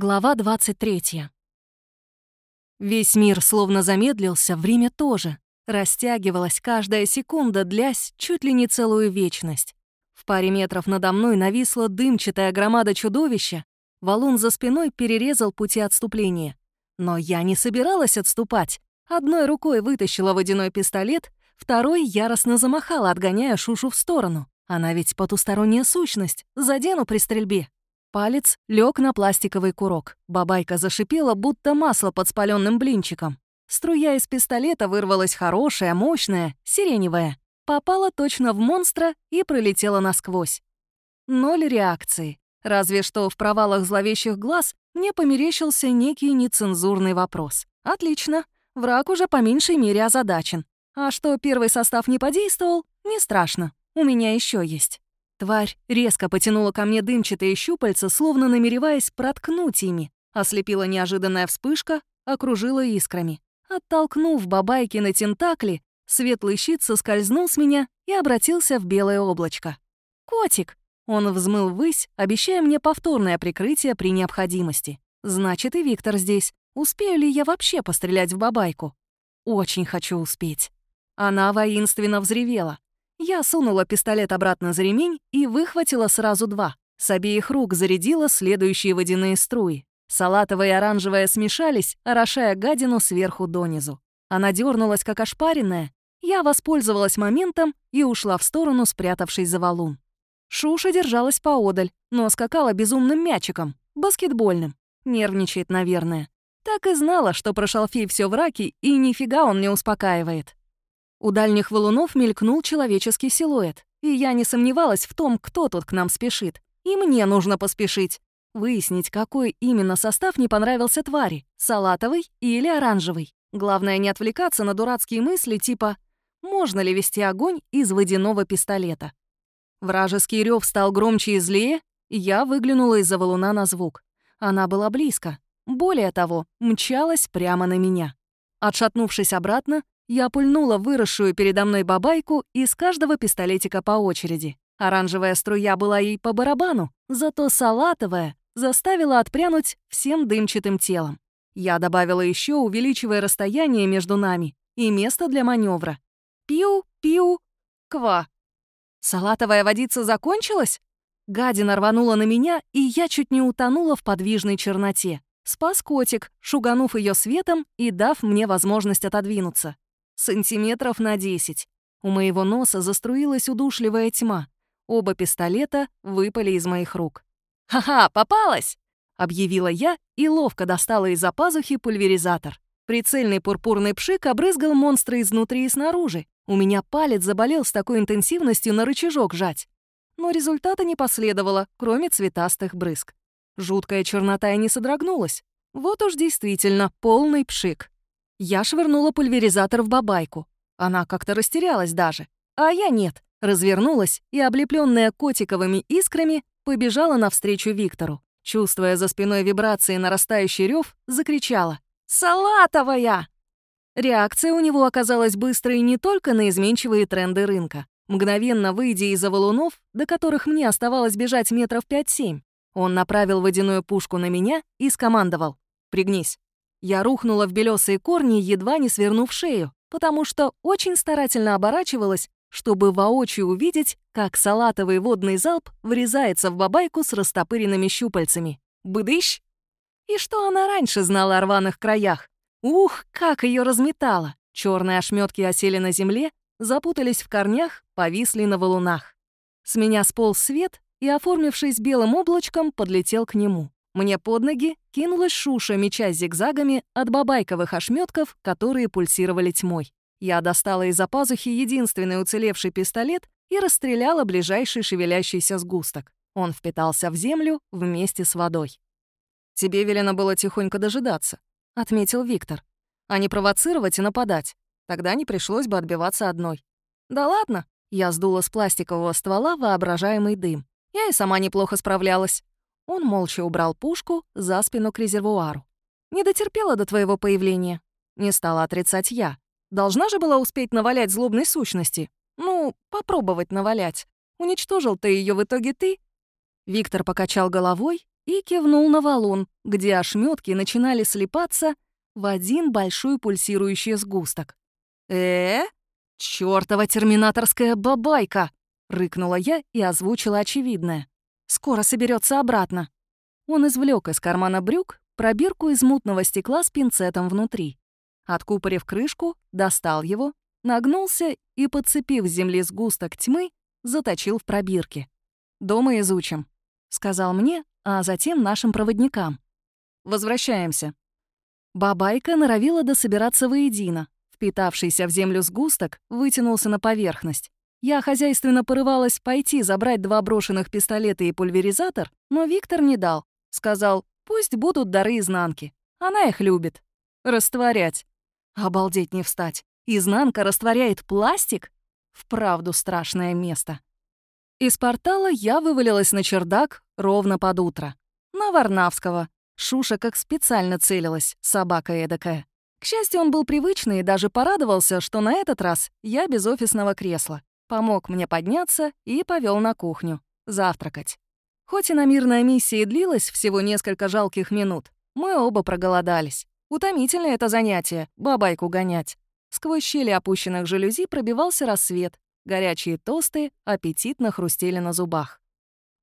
Глава 23. Весь мир словно замедлился, время тоже. Растягивалась каждая секунда, длясь чуть ли не целую вечность. В паре метров надо мной нависла дымчатая громада чудовища. Валун за спиной перерезал пути отступления. Но я не собиралась отступать. Одной рукой вытащила водяной пистолет, второй яростно замахала, отгоняя Шушу в сторону. Она ведь потусторонняя сущность, задену при стрельбе. Палец лег на пластиковый курок. Бабайка зашипела, будто масло под спаленным блинчиком. Струя из пистолета вырвалась хорошая, мощная, сиреневая. Попала точно в монстра и пролетела насквозь. Ноль реакции. Разве что в провалах зловещих глаз мне померещился некий нецензурный вопрос. Отлично. Враг уже по меньшей мере озадачен. А что первый состав не подействовал, не страшно. У меня еще есть. Тварь резко потянула ко мне дымчатые щупальца, словно намереваясь проткнуть ими. Ослепила неожиданная вспышка, окружила искрами. Оттолкнув бабайки на тентакли, светлый щит соскользнул с меня и обратился в белое облачко. «Котик!» Он взмыл ввысь, обещая мне повторное прикрытие при необходимости. «Значит, и Виктор здесь. Успею ли я вообще пострелять в бабайку?» «Очень хочу успеть». Она воинственно взревела. Я сунула пистолет обратно за ремень и выхватила сразу два. С обеих рук зарядила следующие водяные струи. Салатовая и оранжевая смешались, орошая гадину сверху донизу. Она дернулась как ошпаренная. Я воспользовалась моментом и ушла в сторону, спрятавшись за валун. Шуша держалась поодаль, но скакала безумным мячиком, баскетбольным. Нервничает, наверное. Так и знала, что про шалфей все в раке, и нифига он не успокаивает. У дальних валунов мелькнул человеческий силуэт, и я не сомневалась в том, кто тут к нам спешит. И мне нужно поспешить. Выяснить, какой именно состав не понравился твари — салатовый или оранжевый. Главное не отвлекаться на дурацкие мысли типа «можно ли вести огонь из водяного пистолета?». Вражеский рев стал громче и злее, и я выглянула из-за валуна на звук. Она была близко. Более того, мчалась прямо на меня. Отшатнувшись обратно, я пульнула выросшую передо мной бабайку из каждого пистолетика по очереди. Оранжевая струя была ей по барабану, зато салатовая заставила отпрянуть всем дымчатым телом. Я добавила еще, увеличивая расстояние между нами и место для маневра. Пиу-пиу, ква. Салатовая водица закончилась? Гадина рванула на меня, и я чуть не утонула в подвижной черноте. Спас котик, шуганув ее светом и дав мне возможность отодвинуться сантиметров на 10. У моего носа заструилась удушливая тьма. Оба пистолета выпали из моих рук. «Ха-ха, попалась!» — объявила я и ловко достала из-за пазухи пульверизатор. Прицельный пурпурный пшик обрызгал монстра изнутри и снаружи. У меня палец заболел с такой интенсивностью на рычажок жать. Но результата не последовало, кроме цветастых брызг. Жуткая чернота и не содрогнулась. Вот уж действительно полный пшик. Я швырнула пульверизатор в бабайку. Она как-то растерялась даже. А я нет. Развернулась и, облепленная котиковыми искрами, побежала навстречу Виктору. Чувствуя за спиной вибрации нарастающий рев, закричала «Салатовая!». Реакция у него оказалась быстрой не только на изменчивые тренды рынка. Мгновенно выйдя из-за валунов, до которых мне оставалось бежать метров 5-7, он направил водяную пушку на меня и скомандовал «Пригнись». Я рухнула в белесые корни, едва не свернув шею, потому что очень старательно оборачивалась, чтобы воочию увидеть, как салатовый водный залп врезается в бабайку с растопыренными щупальцами. Быдыщ! И что она раньше знала о рваных краях? Ух, как ее разметало! Черные ошметки осели на земле, запутались в корнях, повисли на валунах. С меня сполз свет и, оформившись белым облачком, подлетел к нему. Мне под ноги кинулась шуша, меча зигзагами от бабайковых ошметков, которые пульсировали тьмой. Я достала из-за пазухи единственный уцелевший пистолет и расстреляла ближайший шевелящийся сгусток. Он впитался в землю вместе с водой. «Тебе велено было тихонько дожидаться», — отметил Виктор. «А не провоцировать и нападать. Тогда не пришлось бы отбиваться одной». «Да ладно», — я сдула с пластикового ствола воображаемый дым. «Я и сама неплохо справлялась». Он молча убрал пушку за спину к резервуару. «Не дотерпела до твоего появления». Не стала отрицать я. Должна же была успеть навалять злобной сущности. Ну, попробовать навалять. Уничтожил ты ее в итоге ты. Виктор покачал головой и кивнул на валун, где ошметки начинали слипаться в один большой пульсирующий сгусток. «Э? Чёртова терминаторская бабайка!» — рыкнула я и озвучила очевидное. «Скоро соберется обратно». Он извлек из кармана брюк пробирку из мутного стекла с пинцетом внутри. Откупорив крышку, достал его, нагнулся и, подцепив с земли сгусток тьмы, заточил в пробирке. «Дома изучим», — сказал мне, а затем нашим проводникам. «Возвращаемся». Бабайка норовила дособираться воедино. Впитавшийся в землю сгусток вытянулся на поверхность. Я хозяйственно порывалась пойти забрать два брошенных пистолета и пульверизатор, но Виктор не дал. Сказал, пусть будут дары изнанки. Она их любит. Растворять. Обалдеть не встать. Изнанка растворяет пластик? Вправду страшное место. Из портала я вывалилась на чердак ровно под утро. На Варнавского. Шуша как специально целилась, собака эдакая. К счастью, он был привычный и даже порадовался, что на этот раз я без офисного кресла. Помог мне подняться и повел на кухню. Завтракать. Хоть и на мирная миссия длилась всего несколько жалких минут, мы оба проголодались. Утомительное это занятие — бабайку гонять. Сквозь щели опущенных жалюзи пробивался рассвет, Горячие тосты аппетитно хрустели на зубах.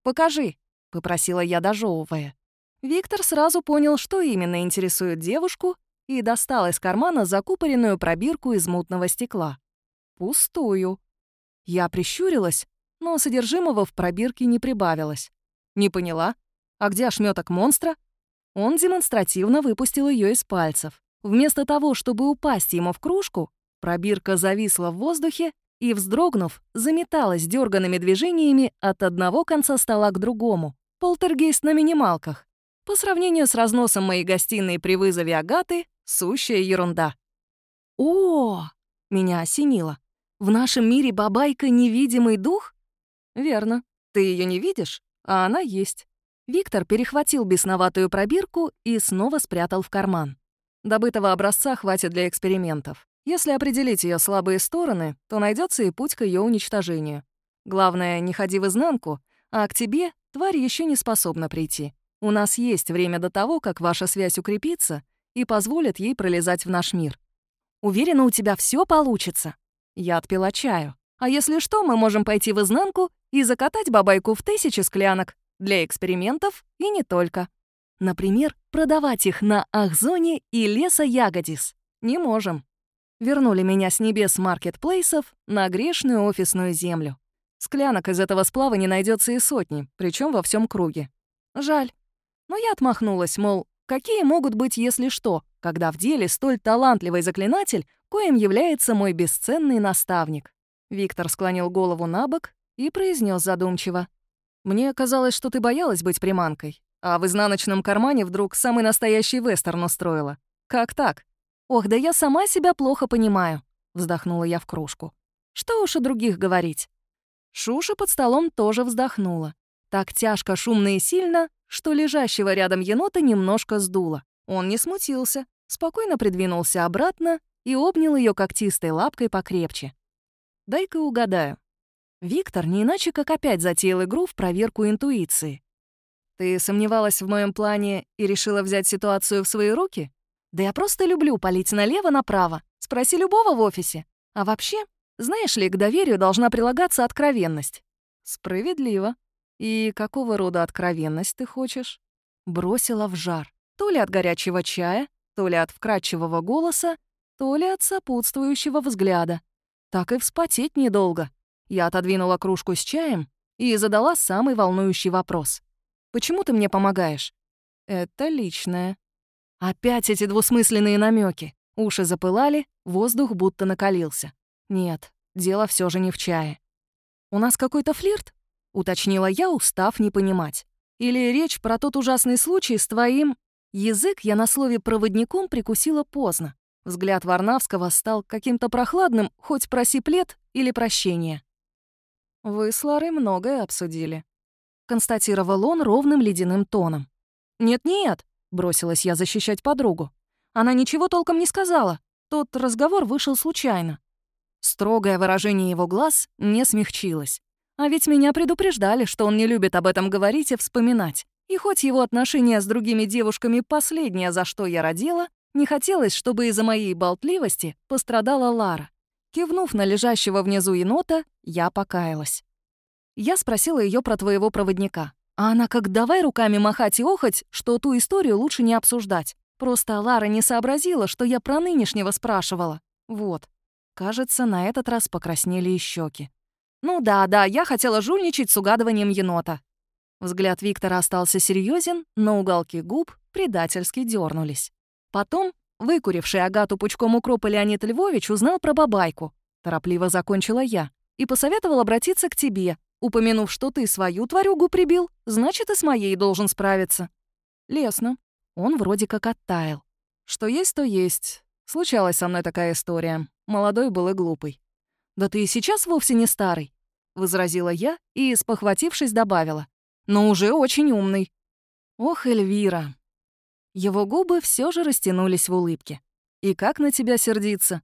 «Покажи», — попросила я, дожевывая. Виктор сразу понял, что именно интересует девушку, и достал из кармана закупоренную пробирку из мутного стекла. Пустую. Я прищурилась, но содержимого в пробирке не прибавилось. Не поняла. А где ошметок монстра? Он демонстративно выпустил ее из пальцев. Вместо того, чтобы упасть ему в кружку, пробирка зависла в воздухе и, вздрогнув, заметалась дерганными движениями от одного конца стола к другому. Полтергейст на минималках. По сравнению с разносом моей гостиной при вызове Агаты, сущая ерунда. «О!» — меня осенило. «В нашем мире бабайка — невидимый дух?» «Верно. Ты ее не видишь, а она есть». Виктор перехватил бесноватую пробирку и снова спрятал в карман. Добытого образца хватит для экспериментов. Если определить ее слабые стороны, то найдется и путь к ее уничтожению. Главное, не ходи в изнанку, а к тебе тварь еще не способна прийти. У нас есть время до того, как ваша связь укрепится и позволит ей пролезать в наш мир. Уверена, у тебя все получится. Я отпила чаю. А если что, мы можем пойти в изнанку и закатать бабайку в тысячи склянок. Для экспериментов и не только. Например, продавать их на Ахзоне и Леса Ягодис. Не можем вернули меня с небес маркетплейсов на грешную офисную землю. Склянок из этого сплава не найдется и сотни, причем во всем круге. Жаль. Но я отмахнулась, мол, какие могут быть, если что, когда в деле столь талантливый заклинатель, коим является мой бесценный наставник. Виктор склонил голову на бок и произнес задумчиво. «Мне казалось, что ты боялась быть приманкой, а в изнаночном кармане вдруг самый настоящий вестерн устроила. Как так?» «Ох, да я сама себя плохо понимаю», — вздохнула я в кружку. «Что уж о других говорить». Шуша под столом тоже вздохнула. Так тяжко, шумно и сильно, что лежащего рядом енота немножко сдуло. Он не смутился, спокойно придвинулся обратно и обнял ее когтистой лапкой покрепче. «Дай-ка угадаю». Виктор не иначе как опять затеял игру в проверку интуиции. «Ты сомневалась в моем плане и решила взять ситуацию в свои руки?» Да я просто люблю палить налево-направо. Спроси любого в офисе. А вообще, знаешь ли, к доверию должна прилагаться откровенность. Справедливо. И какого рода откровенность ты хочешь? Бросила в жар. То ли от горячего чая, то ли от вкрадчивого голоса, то ли от сопутствующего взгляда. Так и вспотеть недолго. Я отодвинула кружку с чаем и задала самый волнующий вопрос. «Почему ты мне помогаешь?» «Это личное», Опять эти двусмысленные намеки. Уши запылали, воздух будто накалился. Нет, дело все же не в чае. «У нас какой-то флирт?» — уточнила я, устав не понимать. «Или речь про тот ужасный случай с твоим...» Язык я на слове «проводником» прикусила поздно. Взгляд Варнавского стал каким-то прохладным, хоть проси плед или прощение. «Вы с Ларой многое обсудили», — констатировал он ровным ледяным тоном. «Нет-нет», Бросилась я защищать подругу. Она ничего толком не сказала. Тот разговор вышел случайно. Строгое выражение его глаз не смягчилось. А ведь меня предупреждали, что он не любит об этом говорить и вспоминать. И хоть его отношения с другими девушками последнее, за что я родила, не хотелось, чтобы из-за моей болтливости пострадала Лара. Кивнув на лежащего внизу енота, я покаялась. Я спросила ее про твоего проводника. А она как давай руками махать и охать, что ту историю лучше не обсуждать. Просто Лара не сообразила, что я про нынешнего спрашивала. Вот. Кажется, на этот раз покраснели и щеки. Ну да, да, я хотела жульничать с угадыванием енота. Взгляд Виктора остался серьезен, но уголки губ предательски дернулись. Потом, выкуривший Агату пучком укропа Леонид Львович узнал про бабайку. Торопливо закончила я. И посоветовал обратиться к тебе, упомянув, что ты свою тварюгу прибил, значит, и с моей должен справиться. Лесно. Он вроде как оттаял. Что есть, то есть. Случалась со мной такая история. Молодой был и глупый. «Да ты и сейчас вовсе не старый», — возразила я и, спохватившись, добавила. «Но уже очень умный». «Ох, Эльвира». Его губы все же растянулись в улыбке. «И как на тебя сердиться?»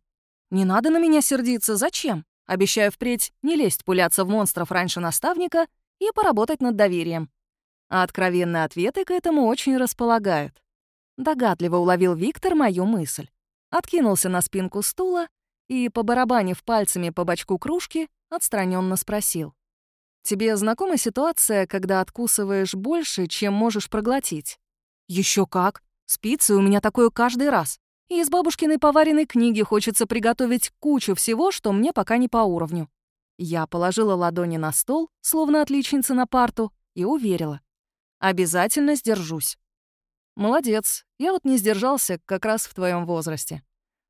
«Не надо на меня сердиться, зачем? Обещаю впредь не лезть пуляться в монстров раньше наставника и поработать над доверием». А откровенные ответы к этому очень располагают. Догадливо уловил Виктор мою мысль. Откинулся на спинку стула и, побарабанив пальцами по бочку кружки, отстраненно спросил. «Тебе знакома ситуация, когда откусываешь больше, чем можешь проглотить?» Еще как! Спицы у меня такое каждый раз. И из бабушкиной поваренной книги хочется приготовить кучу всего, что мне пока не по уровню». Я положила ладони на стол, словно отличница на парту, и уверила. «Обязательно сдержусь». «Молодец. Я вот не сдержался как раз в твоем возрасте.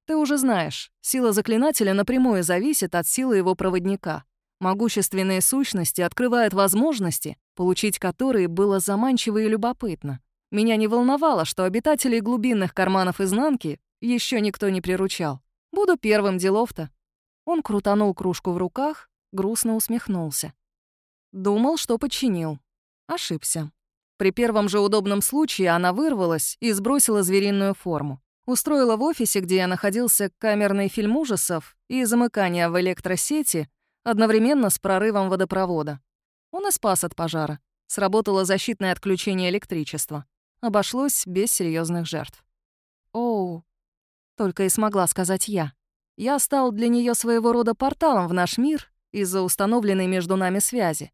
Ты уже знаешь, сила заклинателя напрямую зависит от силы его проводника. Могущественные сущности открывают возможности, получить которые было заманчиво и любопытно. Меня не волновало, что обитателей глубинных карманов изнанки еще никто не приручал. Буду первым делов-то. Он крутанул кружку в руках, грустно усмехнулся. Думал, что подчинил. Ошибся. При первом же удобном случае она вырвалась и сбросила звериную форму. Устроила в офисе, где я находился, камерный фильм ужасов и замыкание в электросети одновременно с прорывом водопровода. Он и спас от пожара. Сработало защитное отключение электричества. Обошлось без серьезных жертв. Оу, только и смогла сказать я. Я стал для нее своего рода порталом в наш мир из-за установленной между нами связи.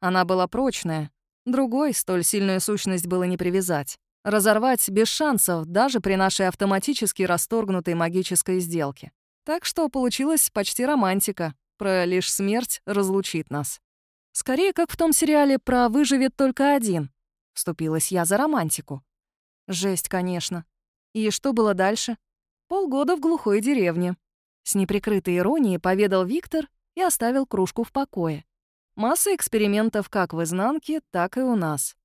Она была прочная, другой столь сильную сущность было не привязать. Разорвать без шансов даже при нашей автоматически расторгнутой магической сделке. Так что получилась почти романтика, про лишь смерть разлучит нас. Скорее, как в том сериале про «Выживет только один». Вступилась я за романтику. Жесть, конечно. И что было дальше? Полгода в глухой деревне. С неприкрытой иронией поведал Виктор и оставил кружку в покое. Масса экспериментов как в изнанке, так и у нас.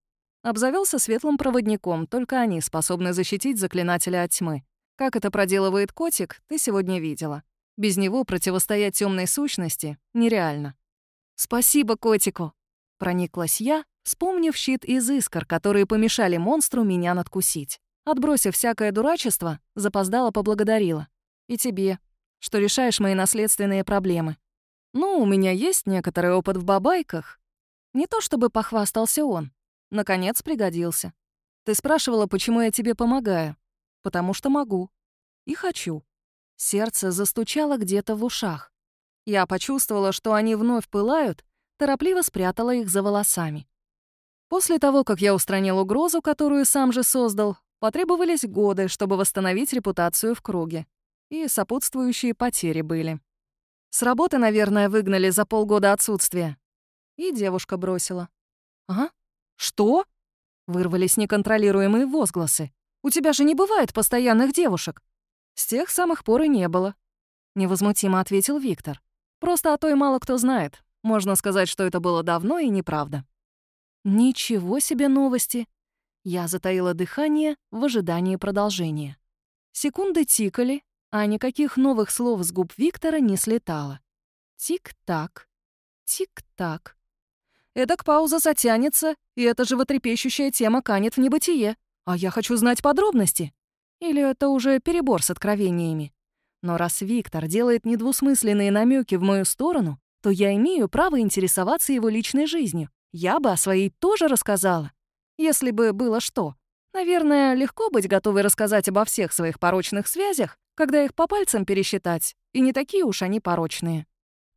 Обзавелся светлым проводником, только они способны защитить заклинателя от тьмы. Как это проделывает котик, ты сегодня видела. Без него противостоять темной сущности нереально. «Спасибо котику!» — прониклась я, вспомнив щит из искр, которые помешали монстру меня надкусить. Отбросив всякое дурачество, запоздала поблагодарила. «И тебе, что решаешь мои наследственные проблемы. Ну, у меня есть некоторый опыт в бабайках. Не то чтобы похвастался он. Наконец пригодился. Ты спрашивала, почему я тебе помогаю. Потому что могу. И хочу. Сердце застучало где-то в ушах. Я почувствовала, что они вновь пылают, торопливо спрятала их за волосами. После того, как я устранил угрозу, которую сам же создал, Потребовались годы, чтобы восстановить репутацию в круге. И сопутствующие потери были. С работы, наверное, выгнали за полгода отсутствия. И девушка бросила. «А? Что?» Вырвались неконтролируемые возгласы. «У тебя же не бывает постоянных девушек». «С тех самых пор и не было», — невозмутимо ответил Виктор. «Просто о той мало кто знает. Можно сказать, что это было давно и неправда». «Ничего себе новости!» Я затаила дыхание в ожидании продолжения. Секунды тикали, а никаких новых слов с губ Виктора не слетало. Тик-так, тик-так. Эдак пауза затянется, и эта животрепещущая тема канет в небытие. А я хочу знать подробности. Или это уже перебор с откровениями? Но раз Виктор делает недвусмысленные намеки в мою сторону, то я имею право интересоваться его личной жизнью. Я бы о своей тоже рассказала. если бы было что. Наверное, легко быть готовой рассказать обо всех своих порочных связях, когда их по пальцам пересчитать, и не такие уж они порочные.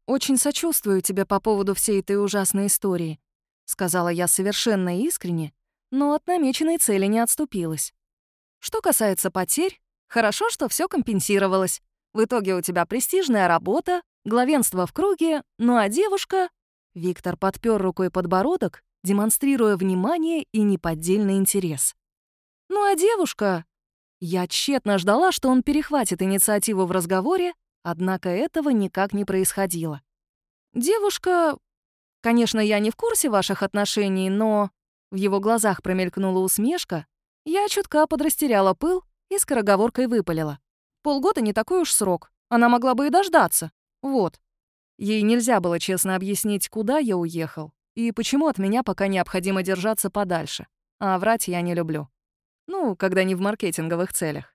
«Очень сочувствую тебе по поводу всей этой ужасной истории», — сказала я совершенно искренне, но от намеченной цели не отступилась. «Что касается потерь, хорошо, что все компенсировалось. В итоге у тебя престижная работа, главенство в круге, ну а девушка...» Виктор подпер рукой подбородок, демонстрируя внимание и неподдельный интерес. «Ну а девушка...» Я тщетно ждала, что он перехватит инициативу в разговоре, однако этого никак не происходило. «Девушка... Конечно, я не в курсе ваших отношений, но...» В его глазах промелькнула усмешка, я чутка подрастеряла пыл и скороговоркой выпалила. Полгода не такой уж срок, она могла бы и дождаться. Вот. Ей нельзя было честно объяснить, куда я уехал и почему от меня пока необходимо держаться подальше. А врать я не люблю. Ну, когда не в маркетинговых целях.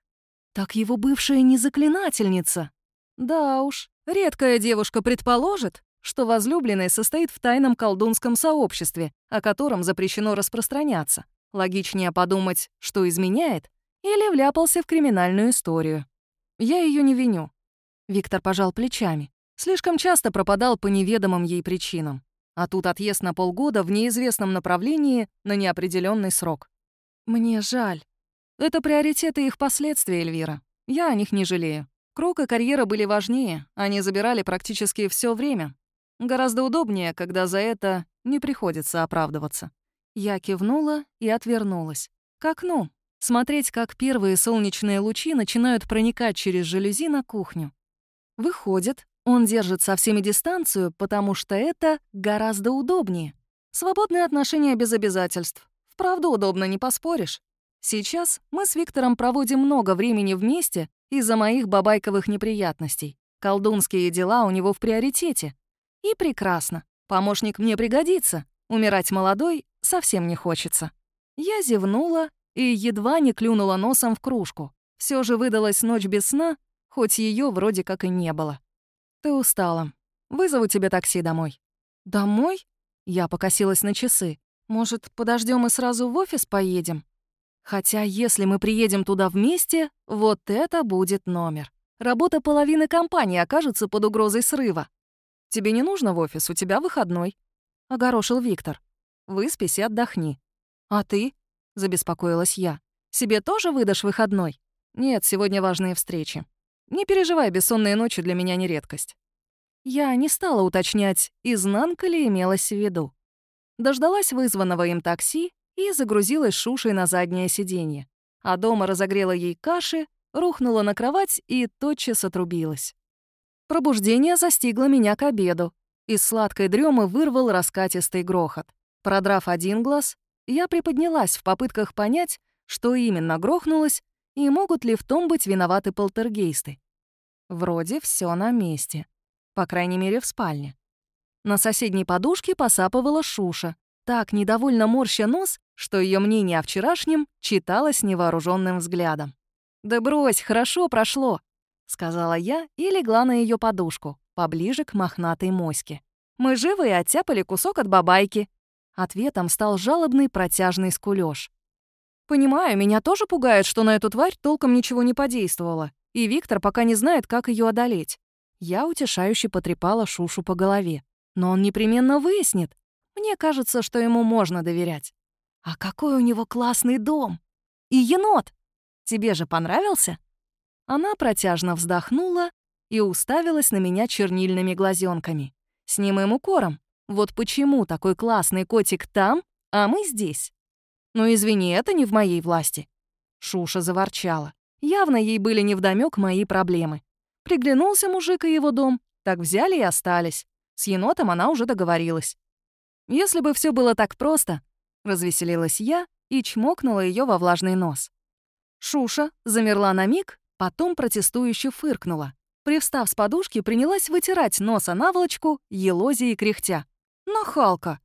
Так его бывшая не заклинательница. Да уж, редкая девушка предположит, что возлюбленный состоит в тайном колдунском сообществе, о котором запрещено распространяться. Логичнее подумать, что изменяет, или вляпался в криминальную историю. Я ее не виню. Виктор пожал плечами. Слишком часто пропадал по неведомым ей причинам. А тут отъезд на полгода в неизвестном направлении на неопределенный срок. Мне жаль. Это приоритеты их последствия, Эльвира. Я о них не жалею. Круг и карьера были важнее, они забирали практически все время. Гораздо удобнее, когда за это не приходится оправдываться. Я кивнула и отвернулась. К окну. Смотреть, как первые солнечные лучи начинают проникать через жалюзи на кухню. Выходит, он держит со всеми дистанцию, потому что это гораздо удобнее. Свободные отношения без обязательств. Вправду удобно, не поспоришь. Сейчас мы с Виктором проводим много времени вместе из-за моих бабайковых неприятностей. Колдунские дела у него в приоритете. И прекрасно. Помощник мне пригодится. Умирать молодой совсем не хочется. Я зевнула и едва не клюнула носом в кружку. Все же выдалась ночь без сна, хоть ее вроде как и не было. «Ты устала. Вызову тебе такси домой». «Домой?» Я покосилась на часы. Может, подождем и сразу в офис поедем? Хотя, если мы приедем туда вместе, вот это будет номер. Работа половины компании окажется под угрозой срыва. Тебе не нужно в офис, у тебя выходной. Огорошил Виктор. Выспись и отдохни. А ты? Забеспокоилась я. Себе тоже выдашь выходной? Нет, сегодня важные встречи. Не переживай, бессонные ночи для меня не редкость. Я не стала уточнять, изнанка ли имелась в виду дождалась вызванного им такси и загрузилась Шушей на заднее сиденье. А дома разогрела ей каши, рухнула на кровать и тотчас отрубилась. Пробуждение застигло меня к обеду. Из сладкой дремы вырвал раскатистый грохот. Продрав один глаз, я приподнялась в попытках понять, что именно грохнулось и могут ли в том быть виноваты полтергейсты. Вроде все на месте. По крайней мере, в спальне. На соседней подушке посапывала Шуша, так недовольно морща нос, что ее мнение о вчерашнем читалось невооруженным взглядом. «Да брось, хорошо прошло», — сказала я и легла на ее подушку, поближе к мохнатой моське. «Мы живы и оттяпали кусок от бабайки». Ответом стал жалобный протяжный скулёж. «Понимаю, меня тоже пугает, что на эту тварь толком ничего не подействовало, и Виктор пока не знает, как ее одолеть». Я утешающе потрепала Шушу по голове. Но он непременно выяснит. Мне кажется, что ему можно доверять. А какой у него классный дом! И енот! Тебе же понравился?» Она протяжно вздохнула и уставилась на меня чернильными глазенками. С немым укором. Вот почему такой классный котик там, а мы здесь? Ну, извини, это не в моей власти. Шуша заворчала. Явно ей были невдомёк мои проблемы. Приглянулся мужик и его дом, так взяли и остались. С енотом она уже договорилась. Если бы все было так просто, развеселилась я и чмокнула ее во влажный нос. Шуша замерла на миг, потом протестующе фыркнула. Привстав с подушки, принялась вытирать нос о наволочку, елозя и кряхтя. Нахалка!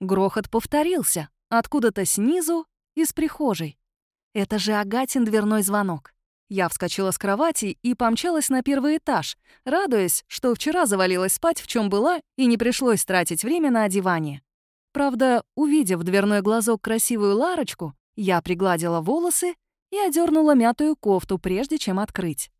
Грохот повторился, откуда-то снизу, из прихожей. Это же Агатин дверной звонок. Я вскочила с кровати и помчалась на первый этаж, радуясь, что вчера завалилась спать, в чем была, и не пришлось тратить время на одевание. Правда, увидев дверной глазок красивую Ларочку, я пригладила волосы и одернула мятую кофту, прежде чем открыть.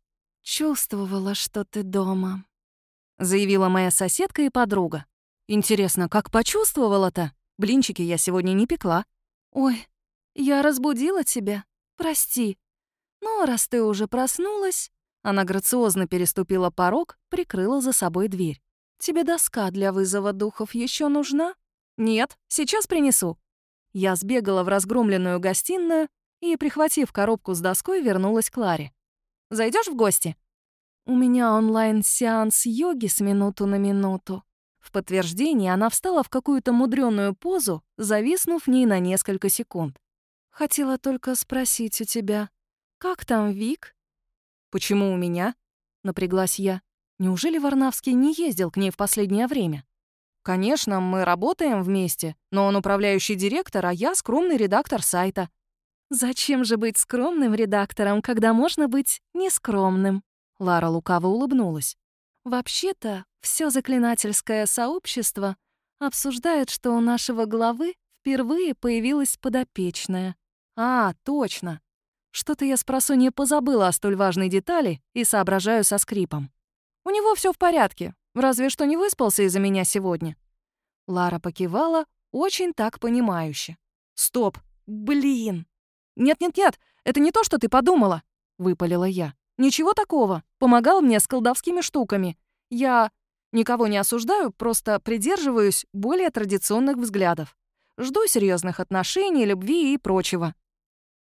«Чувствовала, что ты дома», — заявила моя соседка и подруга. «Интересно, как почувствовала-то? Блинчики я сегодня не пекла». «Ой, я разбудила тебя. Прости. Ну, раз ты уже проснулась...» Она грациозно переступила порог, прикрыла за собой дверь. «Тебе доска для вызова духов еще нужна?» «Нет, сейчас принесу». Я сбегала в разгромленную гостиную и, прихватив коробку с доской, вернулась к Ларе. Зайдешь в гости?» «У меня онлайн-сеанс йоги с минуту на минуту». В подтверждение она встала в какую-то мудреную позу, зависнув в ней на несколько секунд. «Хотела только спросить у тебя, как там Вик?» «Почему у меня?» — напряглась я. «Неужели Варнавский не ездил к ней в последнее время?» «Конечно, мы работаем вместе, но он управляющий директор, а я скромный редактор сайта». «Зачем же быть скромным редактором, когда можно быть нескромным?» Лара лукаво улыбнулась. «Вообще-то, все заклинательское сообщество обсуждает, что у нашего главы впервые появилась подопечная. А, точно. Что-то я с просонья позабыла о столь важной детали и соображаю со скрипом. У него все в порядке, разве что не выспался из-за меня сегодня». Лара покивала, очень так понимающе. «Стоп! Блин!» «Нет-нет-нет, это не то, что ты подумала», — выпалила я. «Ничего такого. Помогал мне с колдовскими штуками. Я никого не осуждаю, просто придерживаюсь более традиционных взглядов. Жду серьезных отношений, любви и прочего».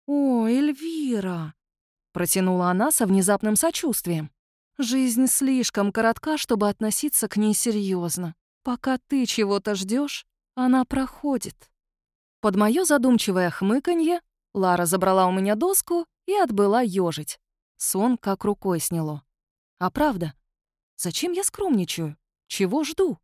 «О, Эльвира!» — протянула она со внезапным сочувствием. «Жизнь слишком коротка, чтобы относиться к ней серьезно. Пока ты чего-то ждешь, она проходит». Под мое задумчивое хмыканье Лара забрала у меня доску и отбыла ёжить. Сон как рукой сняло. А правда, зачем я скромничаю? Чего жду?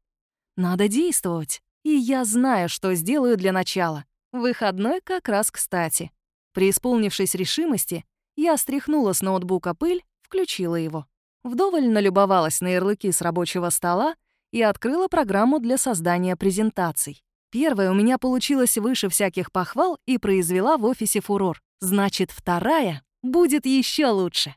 Надо действовать. И я знаю, что сделаю для начала. Выходной как раз кстати. Преисполнившись решимости, я стряхнула с ноутбука пыль, включила его. Вдоволь налюбовалась на ярлыки с рабочего стола и открыла программу для создания презентаций. Первая у меня получилась выше всяких похвал и произвела в офисе фурор. Значит, вторая будет еще лучше.